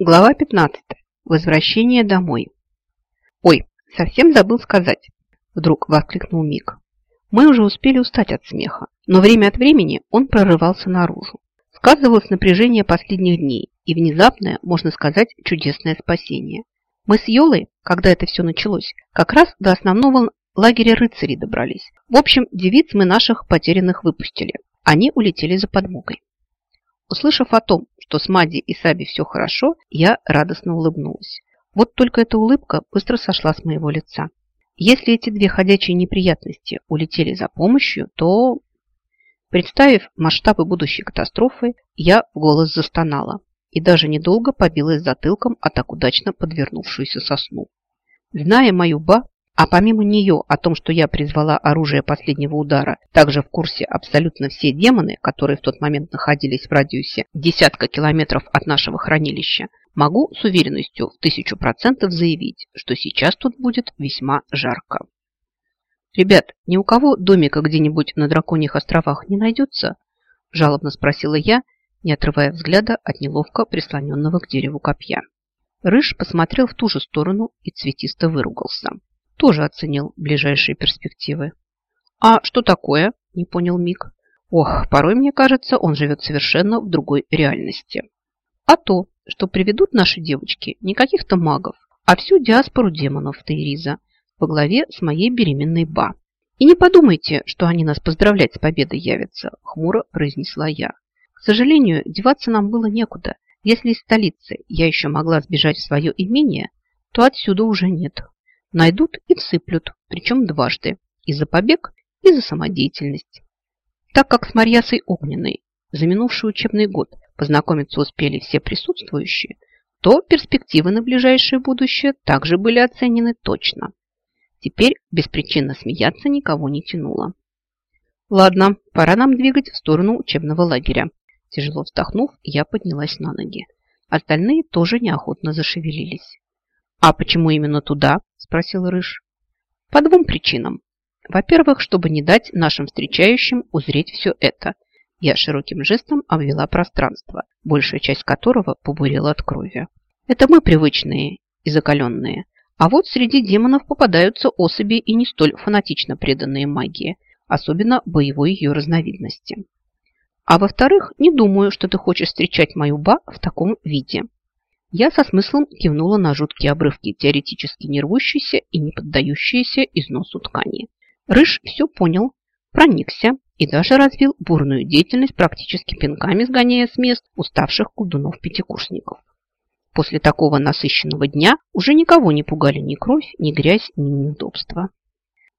Глава 15. Возвращение домой. «Ой, совсем забыл сказать!» Вдруг воскликнул Мик. Мы уже успели устать от смеха, но время от времени он прорывался наружу. Сказывалось напряжение последних дней и внезапное, можно сказать, чудесное спасение. Мы с Йолой, когда это все началось, как раз до основного лагеря рыцарей добрались. В общем, девиц мы наших потерянных выпустили. Они улетели за подмогой. Услышав о том, что с Мади и Саби все хорошо, я радостно улыбнулась. Вот только эта улыбка быстро сошла с моего лица. Если эти две ходячие неприятности улетели за помощью, то... Представив масштабы будущей катастрофы, я в голос застонала и даже недолго побилась затылком о так удачно подвернувшуюся сосну. Зная мою ба, а помимо нее о том, что я призвала оружие последнего удара, также в курсе абсолютно все демоны, которые в тот момент находились в радиусе десятка километров от нашего хранилища, могу с уверенностью в тысячу процентов заявить, что сейчас тут будет весьма жарко. «Ребят, ни у кого домика где-нибудь на Драконьих островах не найдется?» жалобно спросила я, не отрывая взгляда от неловко прислоненного к дереву копья. Рыж посмотрел в ту же сторону и цветисто выругался тоже оценил ближайшие перспективы. «А что такое?» – не понял Мик. «Ох, порой, мне кажется, он живет совершенно в другой реальности. А то, что приведут наши девочки не каких-то магов, а всю диаспору демонов Тейриза во главе с моей беременной Ба. И не подумайте, что они нас поздравлять с победой явятся», – хмуро произнесла я. «К сожалению, деваться нам было некуда. Если из столицы я еще могла сбежать в свое имение, то отсюда уже нет. Найдут и всыплют, причем дважды. И за побег, и за самодеятельность. Так как с Марьясой Огненной за минувший учебный год познакомиться успели все присутствующие, то перспективы на ближайшее будущее также были оценены точно. Теперь беспричинно смеяться никого не тянуло. Ладно, пора нам двигать в сторону учебного лагеря. Тяжело вздохнув, я поднялась на ноги. Остальные тоже неохотно зашевелились. А почему именно туда? спросил Рыж. По двум причинам. Во-первых, чтобы не дать нашим встречающим узреть все это. Я широким жестом обвела пространство, большая часть которого побурела от крови. Это мы привычные и закаленные. А вот среди демонов попадаются особи и не столь фанатично преданные магии, особенно боевой ее разновидности. А во-вторых, не думаю, что ты хочешь встречать мою ба в таком виде. Я со смыслом кивнула на жуткие обрывки, теоретически не рвущиеся и не поддающиеся износу ткани. Рыж все понял, проникся и даже развил бурную деятельность, практически пинками сгоняя с мест уставших колдунов-пятикурсников. После такого насыщенного дня уже никого не пугали ни кровь, ни грязь, ни неудобства.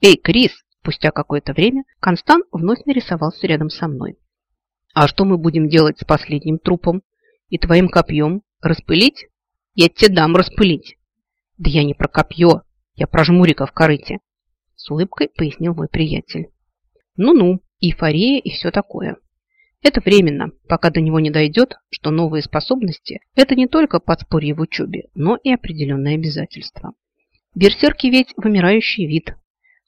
«Эй, Крис!» Спустя какое-то время Констант вновь нарисовался рядом со мной. «А что мы будем делать с последним трупом и твоим копьем?» Распылить? Я тебе дам распылить. Да я не про копье, я про жмурика в корыте. С улыбкой пояснил мой приятель. Ну-ну, эйфория и все такое. Это временно, пока до него не дойдет, что новые способности – это не только подспорье в учебе, но и определенное обязательство. Берсерки ведь вымирающий вид.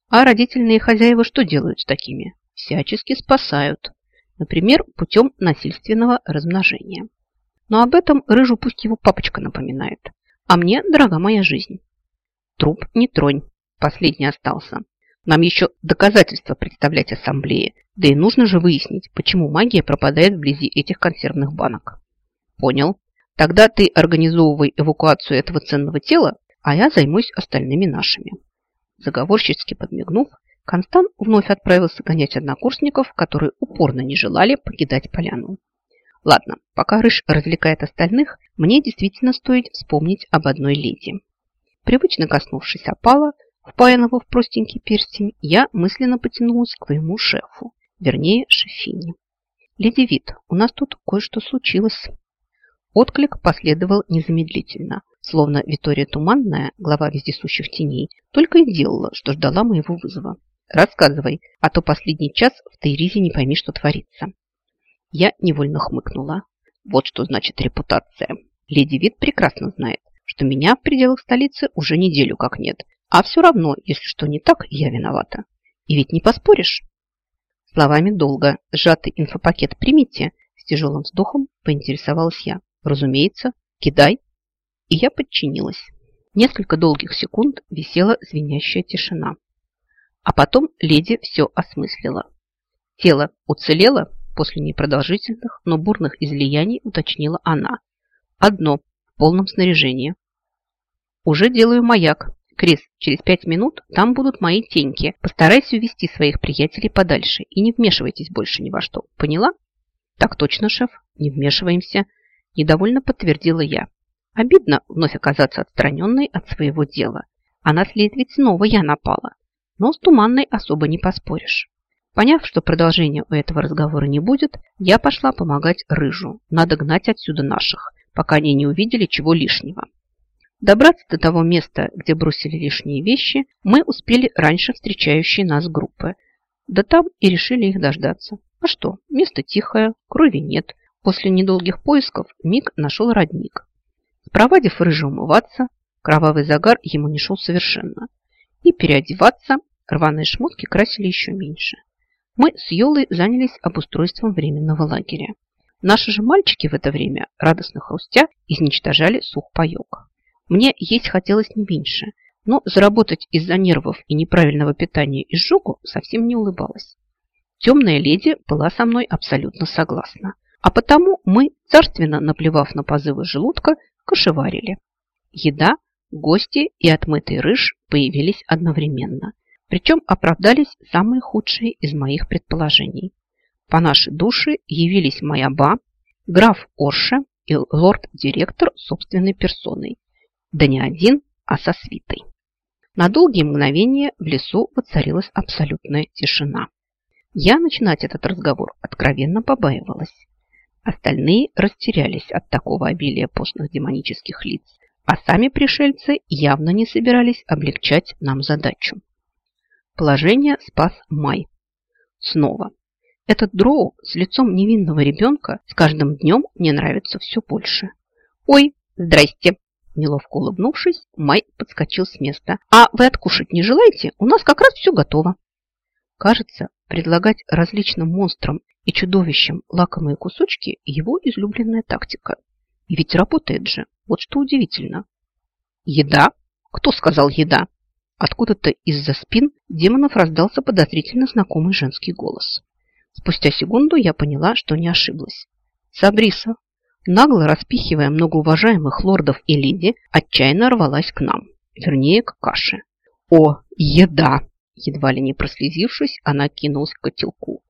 А родительные хозяева что делают с такими? Всячески спасают. Например, путем насильственного размножения. Но об этом рыжу пусть его папочка напоминает. А мне дорога моя жизнь. Труп не тронь. Последний остался. Нам еще доказательства представлять ассамблее. Да и нужно же выяснить, почему магия пропадает вблизи этих консервных банок. Понял. Тогда ты организовывай эвакуацию этого ценного тела, а я займусь остальными нашими. Заговорщицки подмигнув, Констант вновь отправился гонять однокурсников, которые упорно не желали покидать поляну. Ладно, пока Рыж развлекает остальных, мне действительно стоит вспомнить об одной леди. Привычно коснувшись опала, впаянного в простенький перстень, я мысленно потянулась к твоему шефу, вернее, шефине. «Леди Вит, у нас тут кое-что случилось». Отклик последовал незамедлительно, словно Витория Туманная, глава вездесущих теней, только и делала, что ждала моего вызова. «Рассказывай, а то последний час в Тейризе не пойми, что творится». Я невольно хмыкнула. Вот что значит репутация. Леди Вит прекрасно знает, что меня в пределах столицы уже неделю как нет. А все равно, если что не так, я виновата. И ведь не поспоришь. Словами долго. Сжатый инфопакет примите. С тяжелым вздохом поинтересовалась я. Разумеется. Кидай. и я подчинилась. Несколько долгих секунд висела звенящая тишина. А потом леди все осмыслила. Тело уцелело после непродолжительных, но бурных излияний, уточнила она. Одно, в полном снаряжении. Уже делаю маяк. Крис, через пять минут там будут мои теньки. Постарайся увести своих приятелей подальше и не вмешивайтесь больше ни во что. Поняла? Так точно, шеф. Не вмешиваемся. Недовольно подтвердила я. Обидно вновь оказаться отстраненной от своего дела. А на след ведь снова я напала. Но с Туманной особо не поспоришь. Поняв, что продолжения у этого разговора не будет, я пошла помогать Рыжу. Надо гнать отсюда наших, пока они не увидели чего лишнего. Добраться до того места, где бросили лишние вещи, мы успели раньше встречающие нас группы. Да там и решили их дождаться. А что, место тихое, крови нет. После недолгих поисков Мик нашел родник. Спровадив рыжий умываться, кровавый загар ему не шел совершенно. И переодеваться, рваные шмотки красили еще меньше. Мы с Йолой занялись обустройством временного лагеря. Наши же мальчики в это время, радостно хрустя, изничтожали сухпайок. Мне есть хотелось не меньше, но заработать из-за нервов и неправильного питания изжогу совсем не улыбалась. Темная леди была со мной абсолютно согласна. А потому мы, царственно наплевав на позывы желудка, кошеварили. Еда, гости и отмытый рыж появились одновременно. Причем оправдались самые худшие из моих предположений. По нашей душе явились моя ба, граф Орше и лорд-директор собственной персоной. Да не один, а со свитой. На долгие мгновения в лесу воцарилась абсолютная тишина. Я начинать этот разговор откровенно побаивалась. Остальные растерялись от такого обилия постных демонических лиц, а сами пришельцы явно не собирались облегчать нам задачу. Положение спас Май. Снова. Этот дроу с лицом невинного ребенка с каждым днем мне нравится все больше. «Ой, здрасте!» Неловко улыбнувшись, Май подскочил с места. «А вы откушать не желаете? У нас как раз все готово». Кажется, предлагать различным монстрам и чудовищам лакомые кусочки – его излюбленная тактика. И ведь работает же. Вот что удивительно. Еда? Кто сказал еда? Откуда-то из-за спин демонов раздался подозрительно знакомый женский голос. Спустя секунду я поняла, что не ошиблась. Сабриса, нагло распихивая многоуважаемых лордов и леди, отчаянно рвалась к нам, вернее, к каше. О, еда! Едва ли не прослезившись, она кинулась к котелку.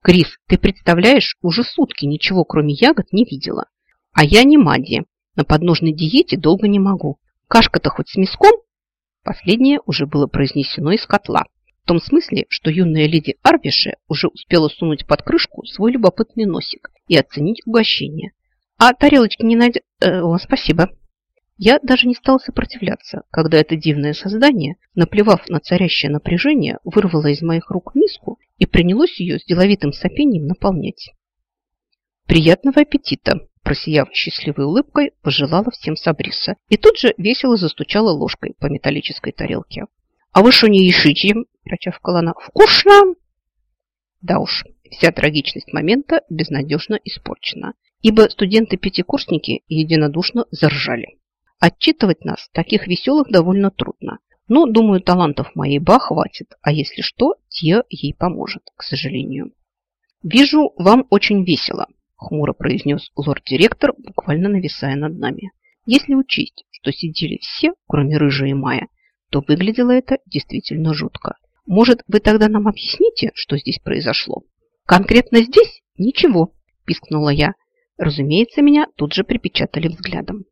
«Крис, ты представляешь, уже сутки ничего, кроме ягод, не видела. А я не Мадди. На подножной диете долго не могу. Кашка-то хоть с мяском?» Последнее уже было произнесено из котла. В том смысле, что юная леди Арвише уже успела сунуть под крышку свой любопытный носик и оценить угощение. «А тарелочки не найдет...» э, «О, спасибо». Я даже не стал сопротивляться, когда это дивное создание, наплевав на царящее напряжение, вырвало из моих рук миску и принялось ее с деловитым сопением наполнять. «Приятного аппетита!» Просияв счастливой улыбкой, пожелала всем Сабриса и тут же весело застучала ложкой по металлической тарелке. «А вы что не ешите?» – прочавкала она. «Вкусно!» Да уж, вся трагичность момента безнадежно испорчена, ибо студенты-пятикурсники единодушно заржали. Отчитывать нас, таких веселых, довольно трудно. Но, думаю, талантов моей ба хватит, а если что, те ей поможет, к сожалению. «Вижу, вам очень весело», – хмуро произнес лорд-директор, буквально нависая над нами. Если учесть, что сидели все, кроме Рыжей и Мая, то выглядело это действительно жутко. Может, вы тогда нам объясните, что здесь произошло? Конкретно здесь? Ничего, пискнула я. Разумеется, меня тут же припечатали взглядом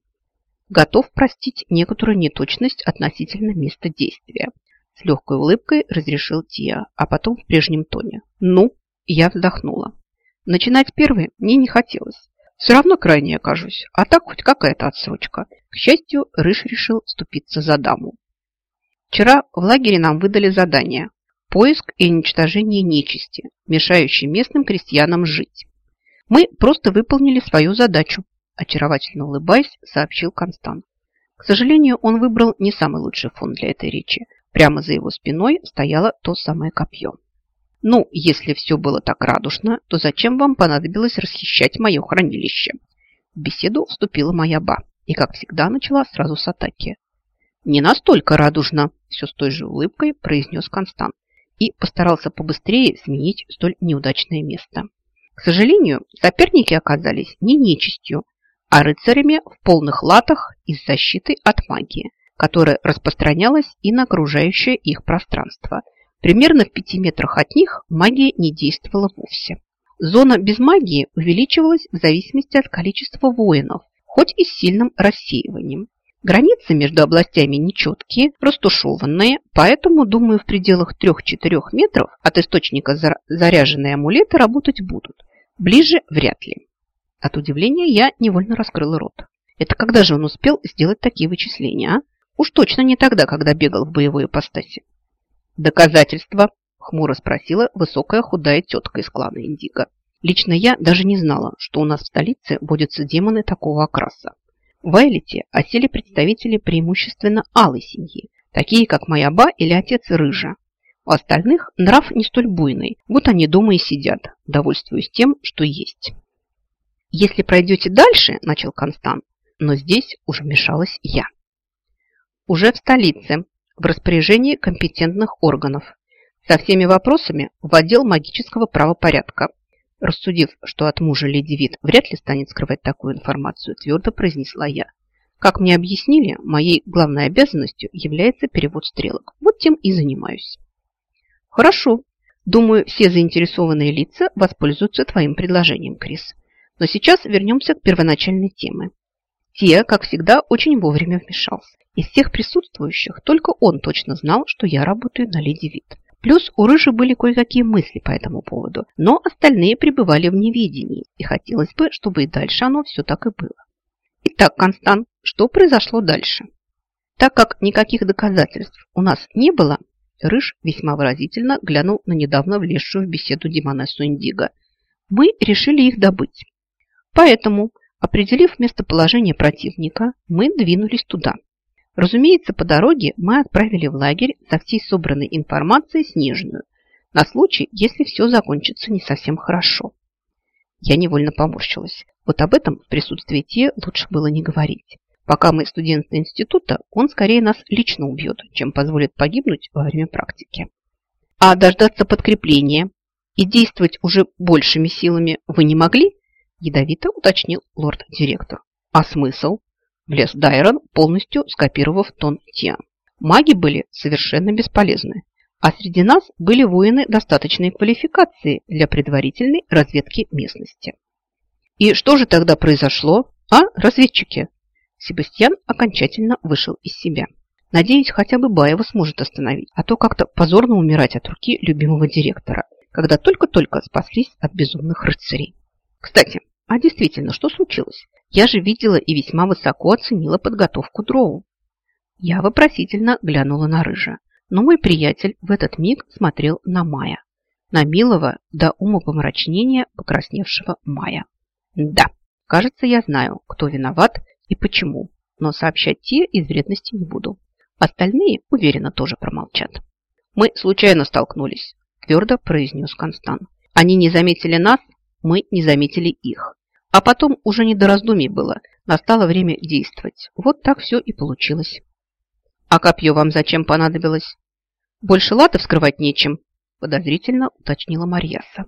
готов простить некоторую неточность относительно места действия. С легкой улыбкой разрешил Тия, а потом в прежнем тоне. Ну, я вздохнула. Начинать первой мне не хотелось. Все равно крайне окажусь, а так хоть какая-то отсрочка. К счастью, Рыж решил вступиться за даму. Вчера в лагере нам выдали задание поиск и уничтожение нечисти, мешающей местным крестьянам жить. Мы просто выполнили свою задачу, очаровательно улыбаясь, сообщил Констант. К сожалению, он выбрал не самый лучший фон для этой речи. Прямо за его спиной стояло то самое копье. Ну, если все было так радужно, то зачем вам понадобилось расхищать мое хранилище? В беседу вступила моя ба. и, как всегда, начала сразу с атаки. «Не настолько радужно», – все с той же улыбкой произнес Констант и постарался побыстрее сменить столь неудачное место. К сожалению, соперники оказались не нечистью, а рыцарями в полных латах и с защитой от магии, которая распространялась и на окружающее их пространство. Примерно в пяти метрах от них магия не действовала вовсе. Зона без магии увеличивалась в зависимости от количества воинов, хоть и с сильным рассеиванием. Границы между областями нечеткие, растушеванные, поэтому, думаю, в пределах 3-4 метров от источника заряженные амулеты работать будут. Ближе вряд ли. От удивления я невольно раскрыла рот. Это когда же он успел сделать такие вычисления, а? Уж точно не тогда, когда бегал в боевой ипостаси. Доказательства, Хмуро спросила высокая худая тетка из клана Индиго. Лично я даже не знала, что у нас в столице водятся демоны такого окраса. В Айлите осели представители преимущественно алой семьи, такие как моя ба или отец Рыжа. У остальных нрав не столь буйный, вот они дома и сидят, довольствуясь тем, что есть. «Если пройдете дальше», – начал Констант, но здесь уже вмешалась я. Уже в столице, в распоряжении компетентных органов со всеми вопросами в отдел магического правопорядка. Рассудив, что от мужа леди Вит вряд ли станет скрывать такую информацию, твердо произнесла я. Как мне объяснили, моей главной обязанностью является перевод стрелок. Вот тем и занимаюсь. Хорошо. Думаю, все заинтересованные лица воспользуются твоим предложением, Крис. Но сейчас вернемся к первоначальной теме. Те, как всегда, очень вовремя вмешался. Из всех присутствующих только он точно знал, что я работаю на леди Вит. Плюс у Рыжи были кое-какие мысли по этому поводу, но остальные пребывали в неведении, и хотелось бы, чтобы и дальше оно все так и было. Итак, Констант, что произошло дальше? Так как никаких доказательств у нас не было, Рыж весьма выразительно глянул на недавно влезшую в беседу Димонессу Индиго. Мы решили их добыть. Поэтому, определив местоположение противника, мы двинулись туда. Разумеется, по дороге мы отправили в лагерь со всей собранной информацией Снежную, на случай, если все закончится не совсем хорошо. Я невольно поморщилась. Вот об этом в присутствии Те лучше было не говорить. Пока мы студенты института, он скорее нас лично убьет, чем позволит погибнуть во время практики. А дождаться подкрепления и действовать уже большими силами вы не могли? Ядовито уточнил лорд-директор. А смысл? Влез Дайрон, полностью скопировав тон Тиа. Маги были совершенно бесполезны, а среди нас были воины достаточной квалификации для предварительной разведки местности. И что же тогда произошло? А, разведчики? Себастьян окончательно вышел из себя. Надеюсь, хотя бы Баева сможет остановить, а то как-то позорно умирать от руки любимого директора, когда только-только спаслись от безумных рыцарей. Кстати, а действительно, что случилось? Я же видела и весьма высоко оценила подготовку дроу. Я вопросительно глянула на Рыжа, но мой приятель в этот миг смотрел на Мая, на милого до умопомрачнения покрасневшего Мая. Да, кажется, я знаю, кто виноват и почему, но сообщать те из вредности не буду. Остальные, уверенно, тоже промолчат. Мы случайно столкнулись, твердо произнес Констант. Они не заметили нас, мы не заметили их. А потом уже не до раздумий было. Настало время действовать. Вот так все и получилось. А копье вам зачем понадобилось? Больше латов скрывать нечем, подозрительно уточнила Марьяса.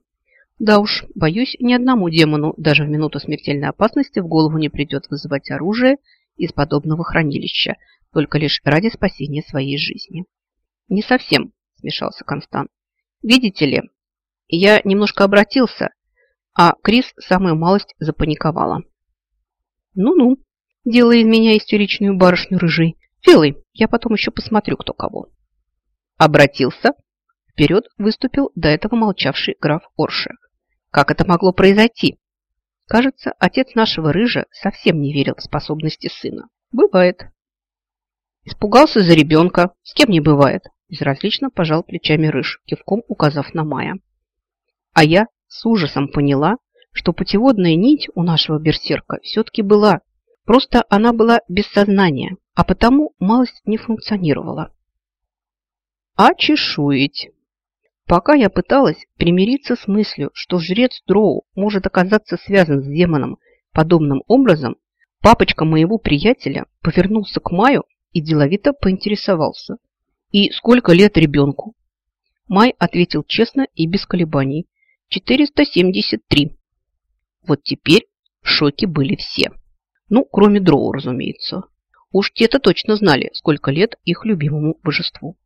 Да уж, боюсь, ни одному демону даже в минуту смертельной опасности в голову не придет вызывать оружие из подобного хранилища, только лишь ради спасения своей жизни. Не совсем, смешался Констант. Видите ли, я немножко обратился, а Крис самую малость запаниковала. «Ну-ну, делай из меня истеричную барышню рыжей. Делай, я потом еще посмотрю, кто кого». Обратился. Вперед выступил до этого молчавший граф Орше. Как это могло произойти? Кажется, отец нашего рыжа совсем не верил в способности сына. Бывает. Испугался за ребенка. С кем не бывает. Безразлично пожал плечами рыж, кивком указав на Мая. А я с ужасом поняла, что путеводная нить у нашего берсерка все-таки была. Просто она была без сознания, а потому малость не функционировала. А чешуять. Пока я пыталась примириться с мыслью, что жрец Дроу может оказаться связан с демоном подобным образом, Папочка моего приятеля повернулся к Маю и деловито поинтересовался. «И сколько лет ребенку?» Май ответил честно и без колебаний. «473». Вот теперь в шоке были все. Ну, кроме Дроу, разумеется. Уж те-то точно знали, сколько лет их любимому божеству.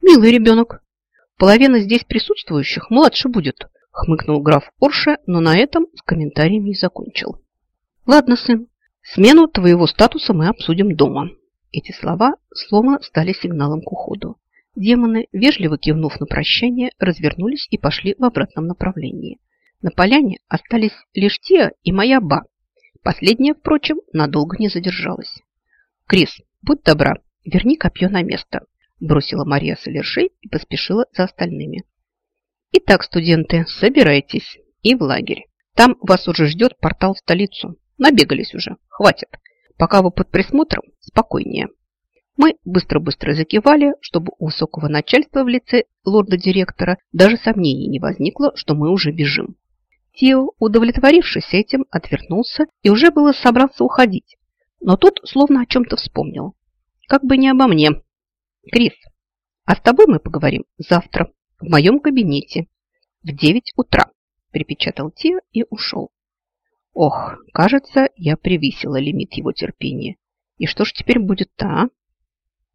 «Милый ребенок. Половина здесь присутствующих младше будет», хмыкнул граф Орше, но на этом с комментариями и закончил. «Ладно, сын, смену твоего статуса мы обсудим дома». Эти слова словно стали сигналом к уходу. Демоны, вежливо кивнув на прощание, развернулись и пошли в обратном направлении. На поляне остались лишь Тия и моя Ба. Последняя, впрочем, надолго не задержалась. «Крис, будь добра, верни копье на место», бросила Мария Солершей и поспешила за остальными. «Итак, студенты, собирайтесь и в лагерь. Там вас уже ждет портал в столицу. Набегались уже, хватит. Пока вы под присмотром, спокойнее». Мы быстро-быстро закивали, чтобы у высокого начальства в лице лорда-директора даже сомнений не возникло, что мы уже бежим. Тео, удовлетворившись этим, отвернулся и уже было собрался уходить, но тут словно о чем-то вспомнил. Как бы не обо мне. Крис, а с тобой мы поговорим завтра в моем кабинете в девять утра, припечатал Тео и ушел. Ох, кажется, я превысила лимит его терпения. И что ж теперь будет-то, а?